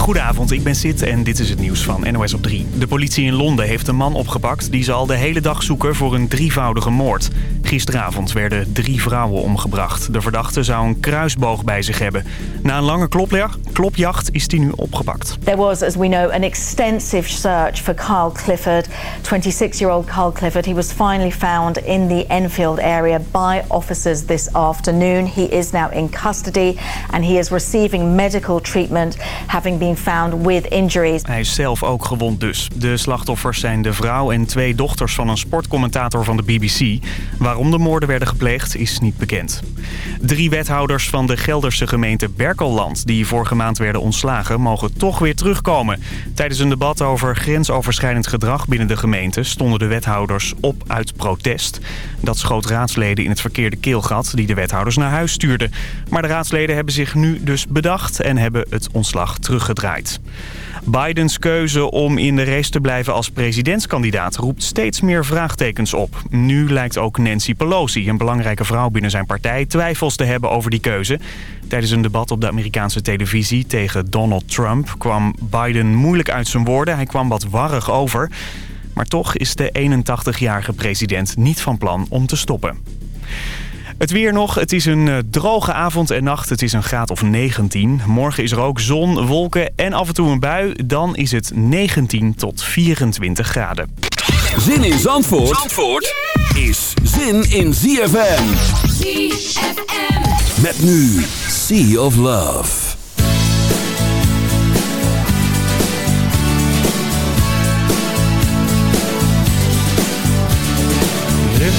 Goedenavond, ik ben Sid en dit is het nieuws van NOS op 3. De politie in Londen heeft een man opgepakt die ze al de hele dag zoeken voor een drievoudige moord. Gisteravond werden drie vrouwen omgebracht. De verdachte zou een kruisboog bij zich hebben. Na een lange klopjacht, is die nu opgepakt. There was, as we know, an extensive search for Carl Clifford, 26-year-old Carl Clifford. He was finally found in the Enfield area by officers this afternoon. He is now in custody and he is receiving medical treatment, having been Hij is zelf ook gewond dus. De slachtoffers zijn de vrouw en twee dochters van een sportcommentator van de BBC. Waarom de moorden werden gepleegd is niet bekend. Drie wethouders van de Gelderse gemeente Berkelland... die vorige maand werden ontslagen, mogen toch weer terugkomen. Tijdens een debat over grensoverschrijdend gedrag binnen de gemeente... stonden de wethouders op uit protest. Dat schoot raadsleden in het verkeerde keelgat... die de wethouders naar huis stuurden. Maar de raadsleden hebben zich nu dus bedacht... en hebben het ontslag Bidens keuze om in de race te blijven als presidentskandidaat roept steeds meer vraagtekens op. Nu lijkt ook Nancy Pelosi, een belangrijke vrouw binnen zijn partij, twijfels te hebben over die keuze. Tijdens een debat op de Amerikaanse televisie tegen Donald Trump kwam Biden moeilijk uit zijn woorden. Hij kwam wat warrig over. Maar toch is de 81-jarige president niet van plan om te stoppen. Het weer nog. Het is een eh, droge avond en nacht. Het is een graad of 19. Morgen is er ook zon, wolken en af en toe een bui. Dan is het 19 tot 24 graden. Zin in Zandvoort, Zandvoort is zin in ZFM. ZFM. Met nu Sea of Love.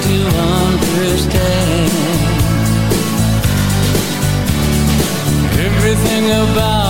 to understand. Everything about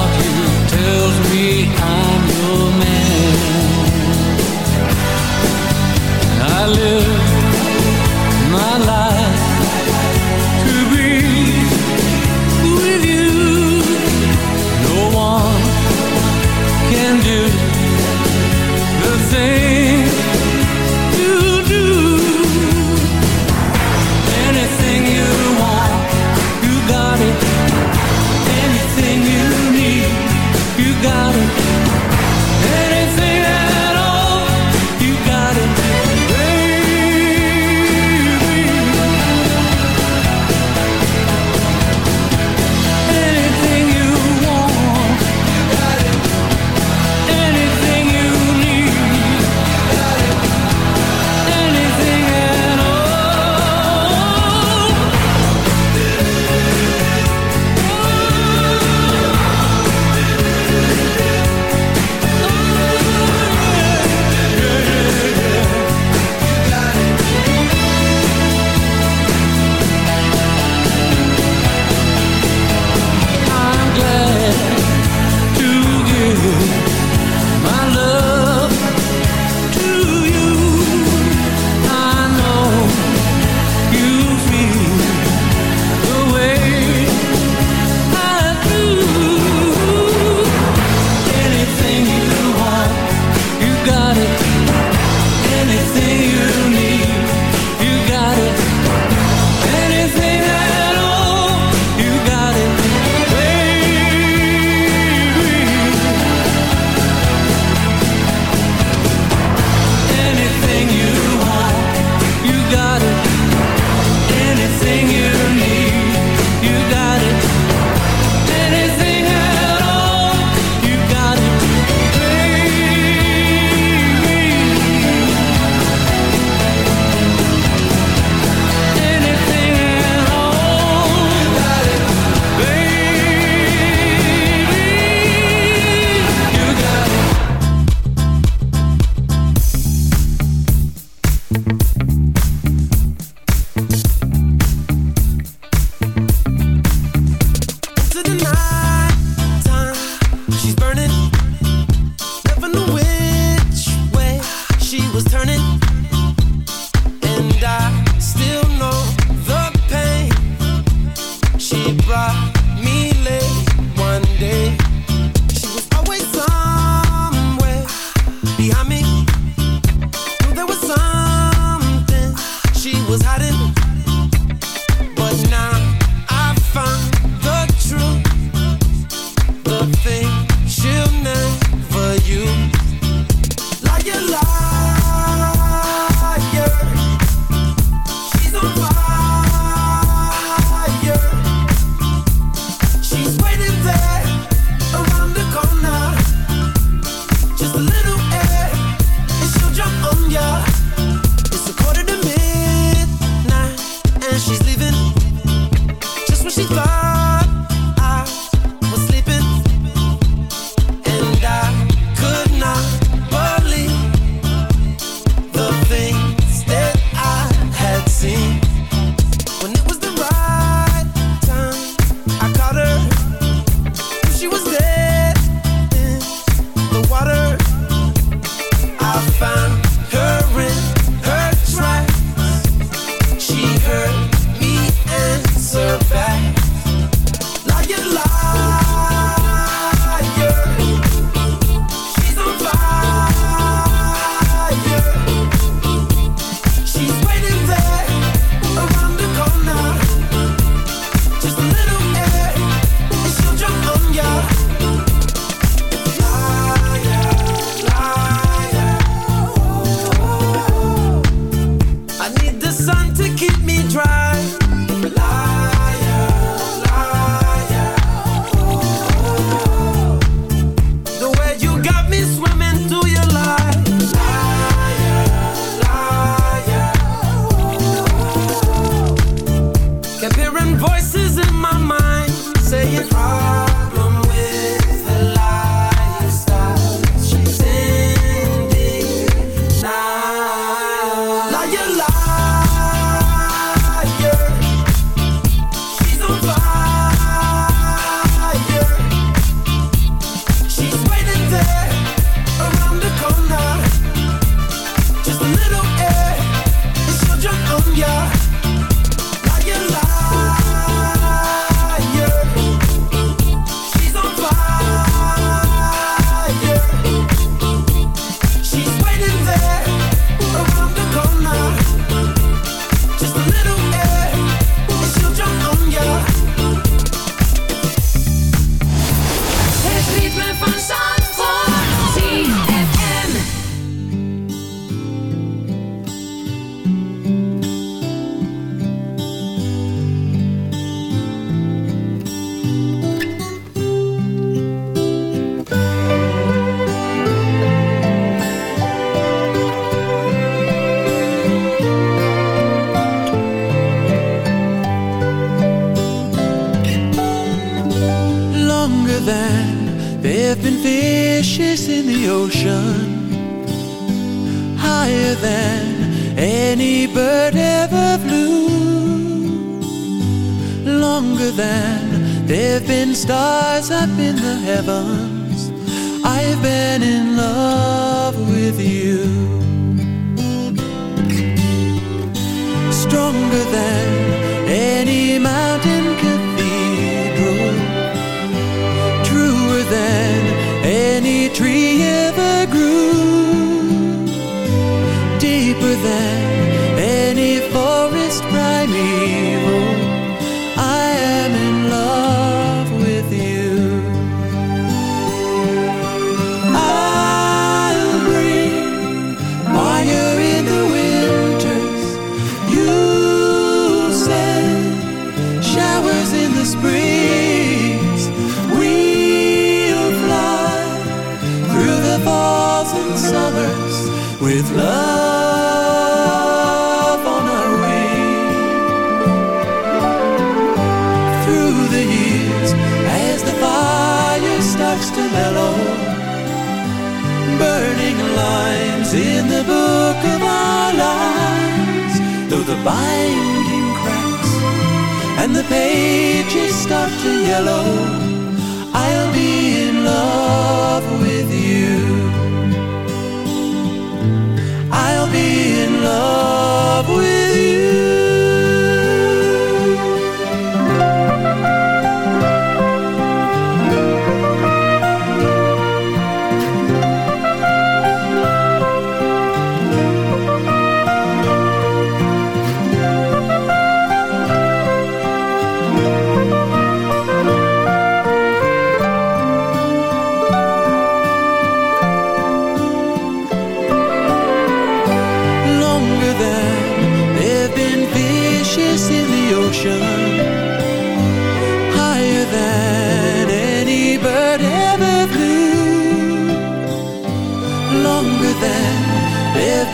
pages start to yellow.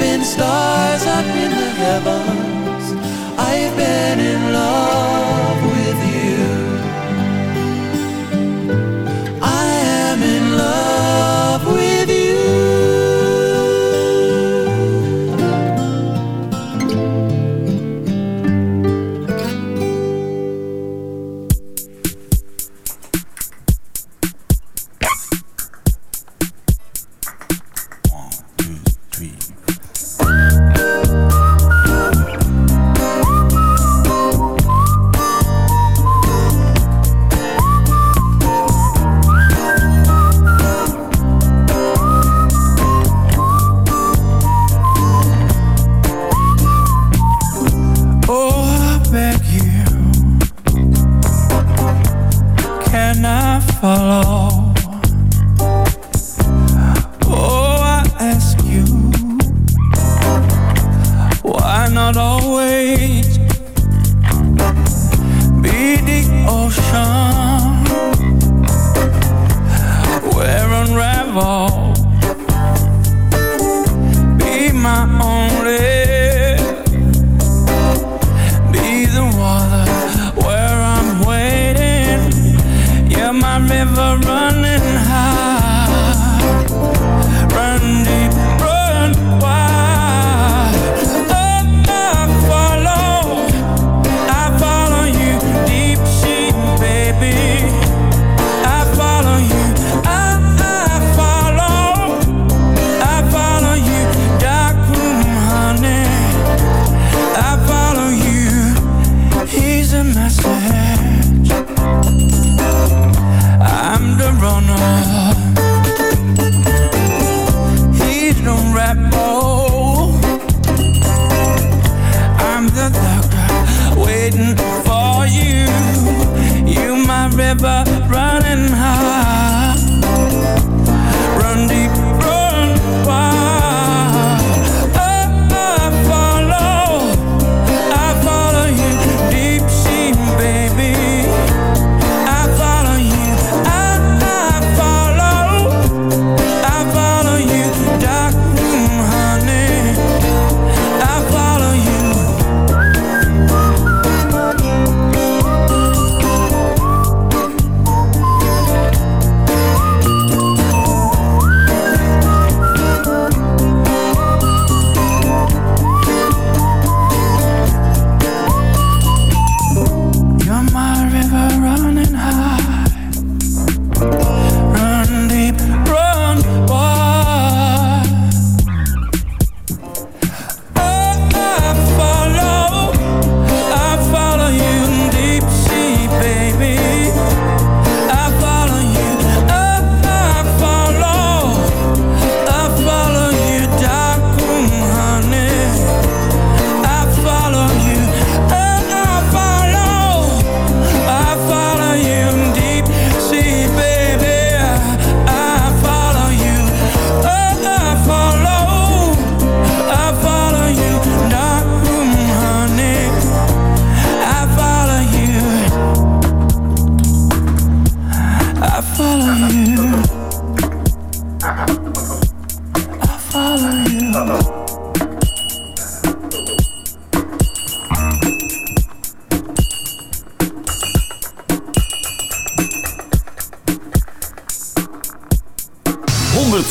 been stars up in the heavens. I've been in love.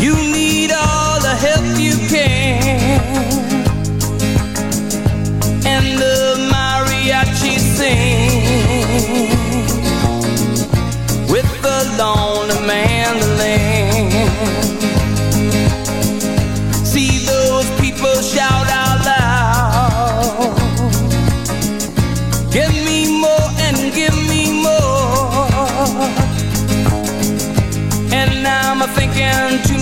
you need all the help you can. And the mariachi sing with the lonely mandolin.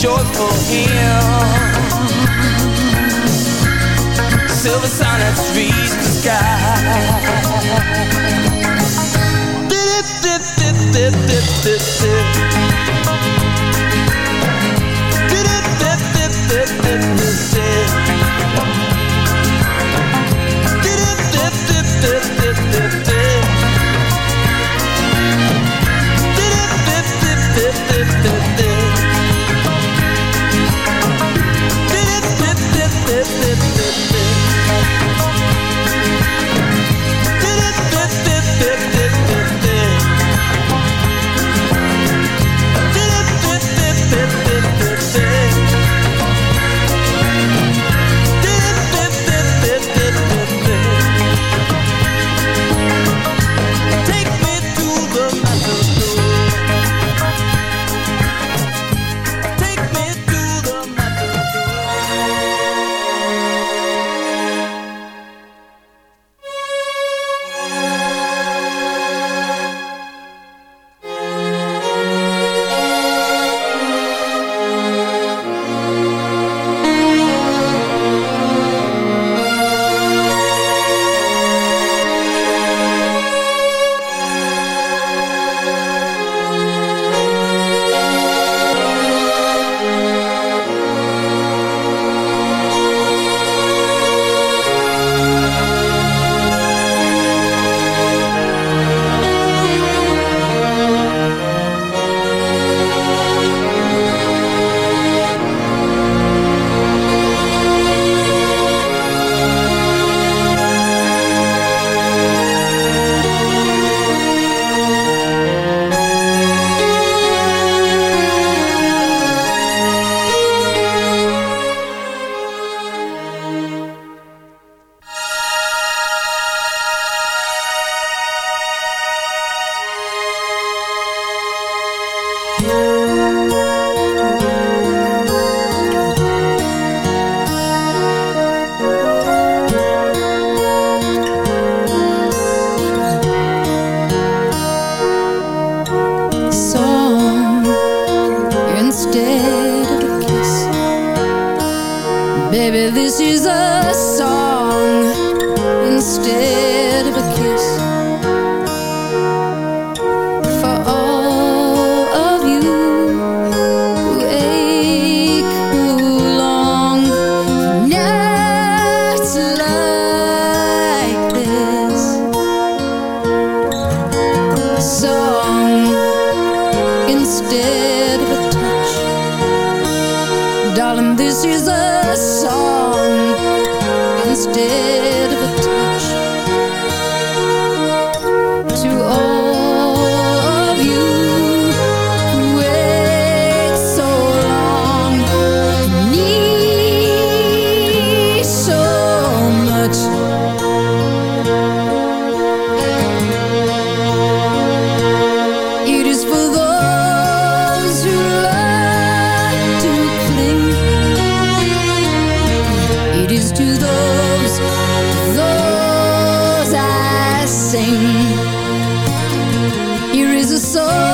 Joyful for him. Silver sonnets reach the sky. Dip, sol.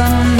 found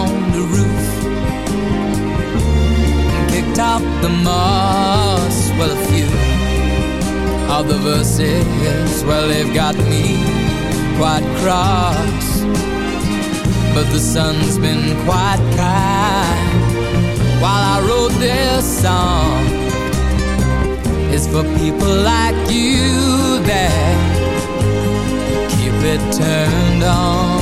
on the roof and kicked out the moss. Well, a few of the verses, well, they've got me quite cross. But the sun's been quite kind while I wrote this song. It's for people like you that keep it turned on.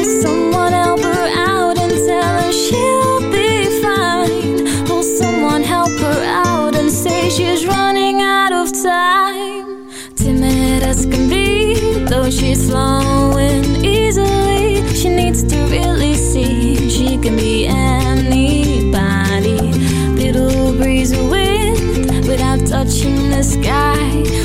she's flowing easily. She needs to really see she can be anybody. Little breeze of wind without touching the sky.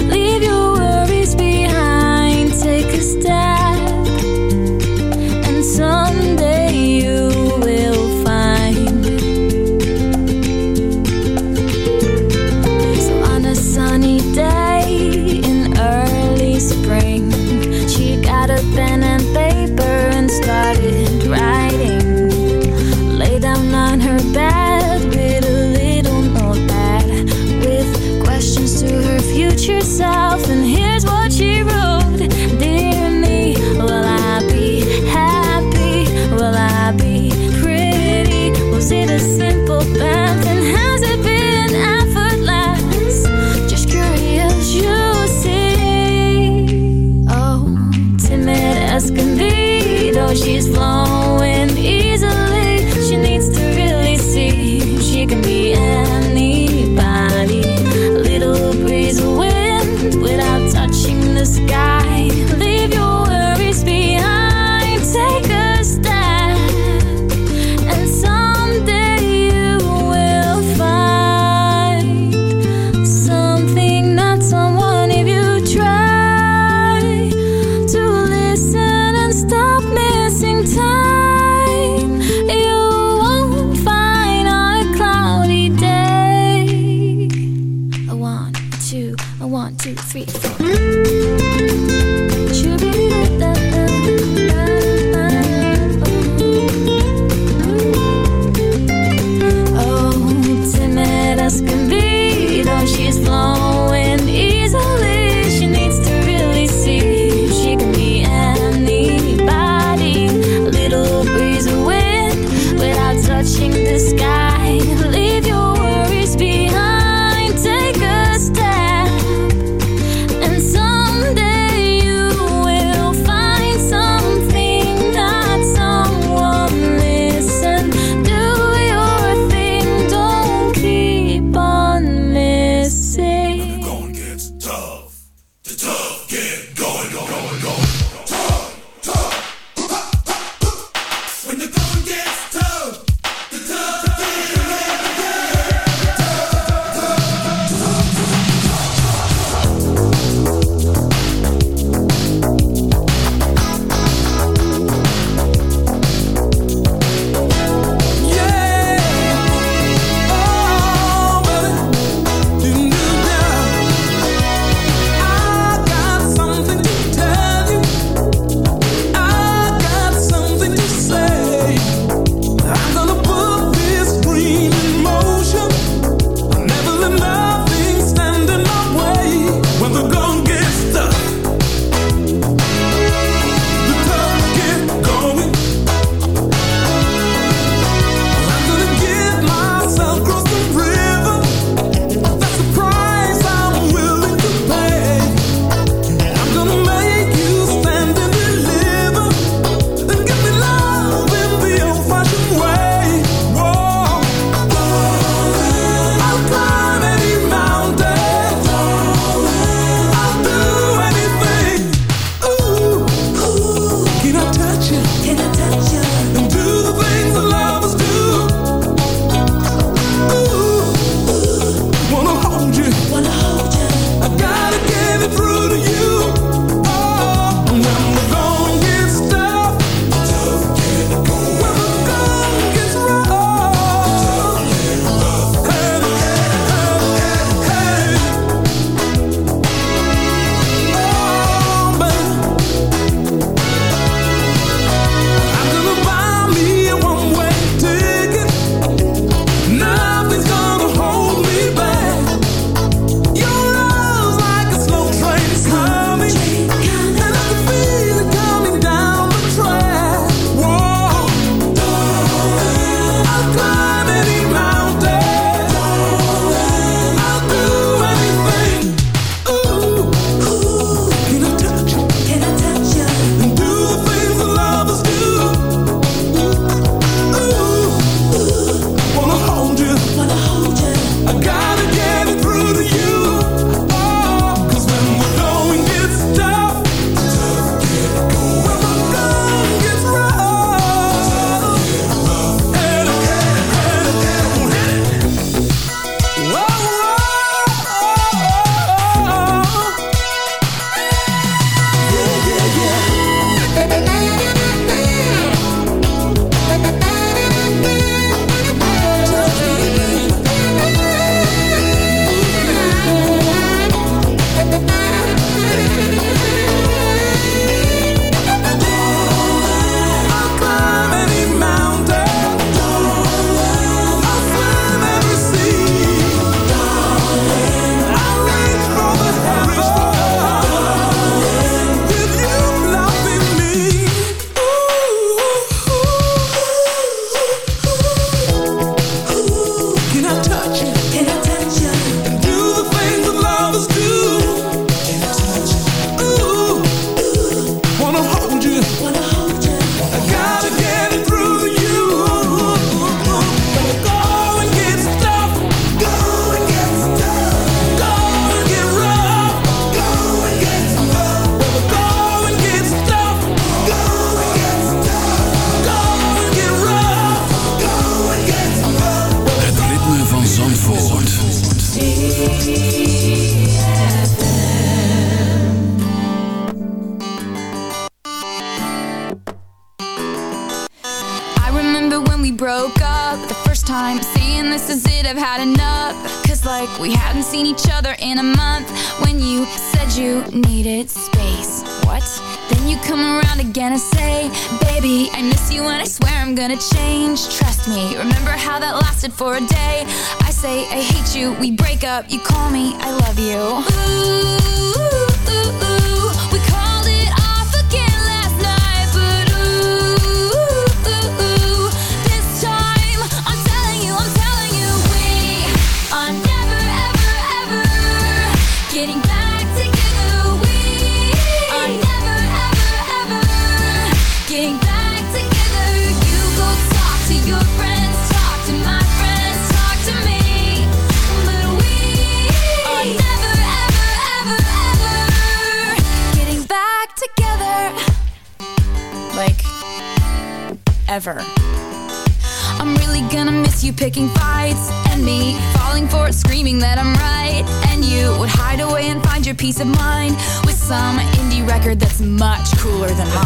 some indie record that's much cooler than mine.